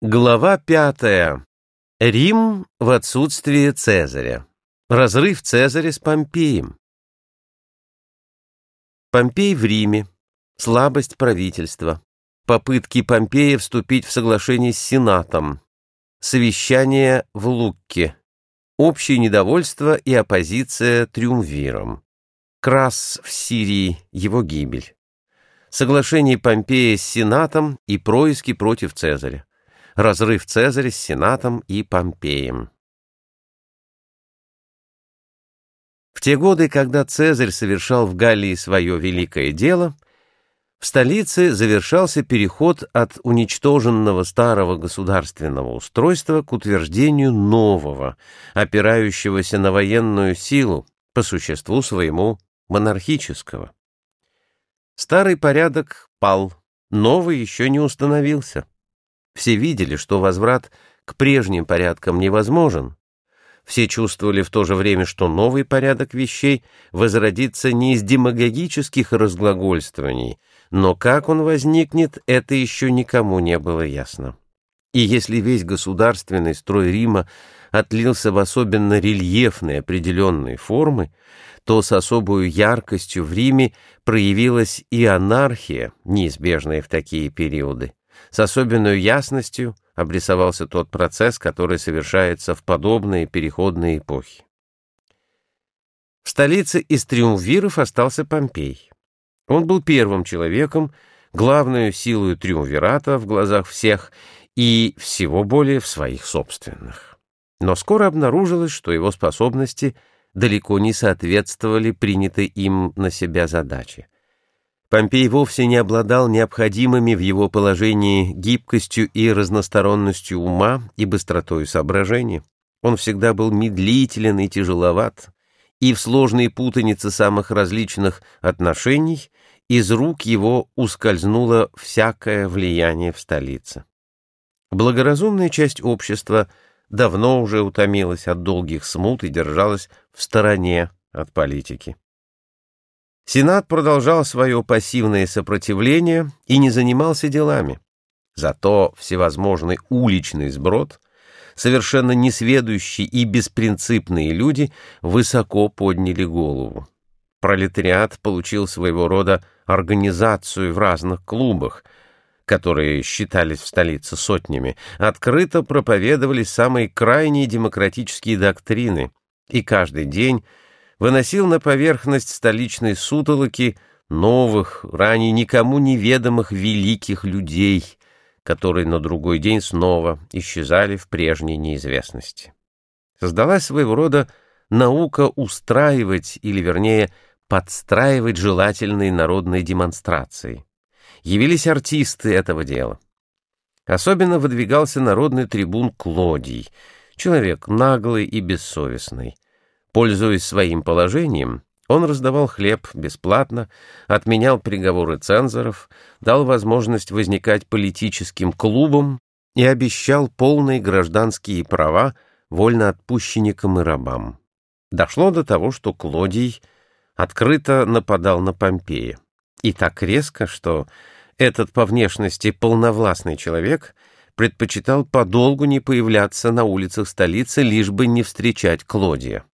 Глава пятая. Рим в отсутствие Цезаря. Разрыв Цезаря с Помпеем. Помпей в Риме. Слабость правительства. Попытки Помпея вступить в соглашение с Сенатом. Совещание в Лукке. Общее недовольство и оппозиция триумвирам. Крас в Сирии. Его гибель. Соглашение Помпея с Сенатом и происки против Цезаря разрыв Цезаря с Сенатом и Помпеем. В те годы, когда Цезарь совершал в Галлии свое великое дело, в столице завершался переход от уничтоженного старого государственного устройства к утверждению нового, опирающегося на военную силу, по существу своему монархического. Старый порядок пал, новый еще не установился. Все видели, что возврат к прежним порядкам невозможен. Все чувствовали в то же время, что новый порядок вещей возродится не из демагогических разглагольствований, но как он возникнет, это еще никому не было ясно. И если весь государственный строй Рима отлился в особенно рельефные определенные формы, то с особой яркостью в Риме проявилась и анархия, неизбежная в такие периоды. С особенной ясностью обрисовался тот процесс, который совершается в подобные переходные эпохи. В столице из триумвиров остался Помпей. Он был первым человеком, главную силой триумвирата в глазах всех и всего более в своих собственных. Но скоро обнаружилось, что его способности далеко не соответствовали принятой им на себя задаче — Помпей вовсе не обладал необходимыми в его положении гибкостью и разносторонностью ума и быстротой соображения. Он всегда был медлителен и тяжеловат, и в сложной путанице самых различных отношений из рук его ускользнуло всякое влияние в столице. Благоразумная часть общества давно уже утомилась от долгих смут и держалась в стороне от политики. Сенат продолжал свое пассивное сопротивление и не занимался делами. Зато всевозможный уличный сброд, совершенно несведущие и беспринципные люди высоко подняли голову. Пролетариат получил своего рода организацию в разных клубах, которые считались в столице сотнями, открыто проповедовали самые крайние демократические доктрины, и каждый день выносил на поверхность столичной сутолоки новых, ранее никому неведомых великих людей, которые на другой день снова исчезали в прежней неизвестности. Создалась своего рода наука устраивать, или вернее, подстраивать желательные народные демонстрации. Явились артисты этого дела. Особенно выдвигался народный трибун Клодий, человек наглый и бессовестный. Пользуясь своим положением, он раздавал хлеб бесплатно, отменял приговоры цензоров, дал возможность возникать политическим клубам и обещал полные гражданские права вольноотпущенникам и рабам. Дошло до того, что Клодий открыто нападал на Помпея. И так резко, что этот по внешности полновластный человек предпочитал подолгу не появляться на улицах столицы, лишь бы не встречать Клодия.